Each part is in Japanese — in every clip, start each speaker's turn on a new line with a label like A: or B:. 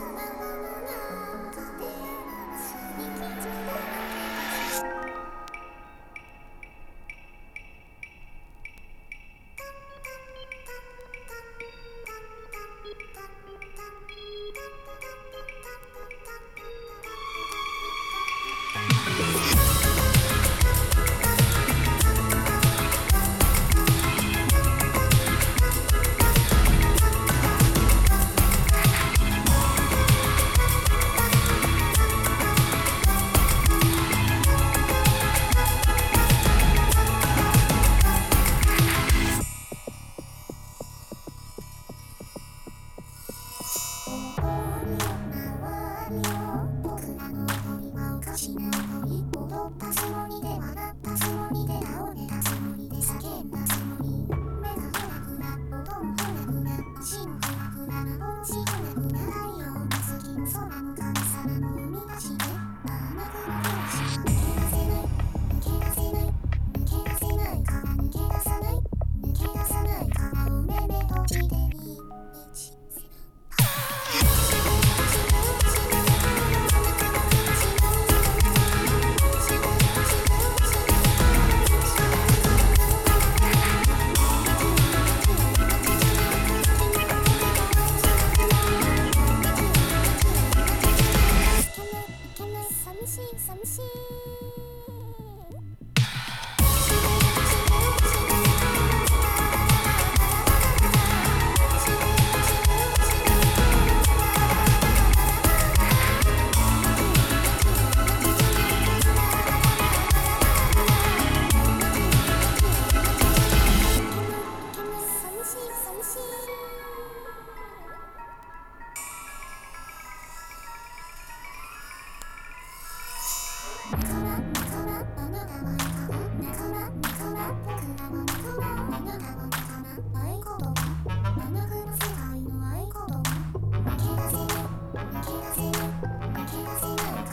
A: 么？心。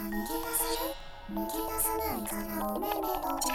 A: から逃げ出せ。る逃げ出さないからおめでとう。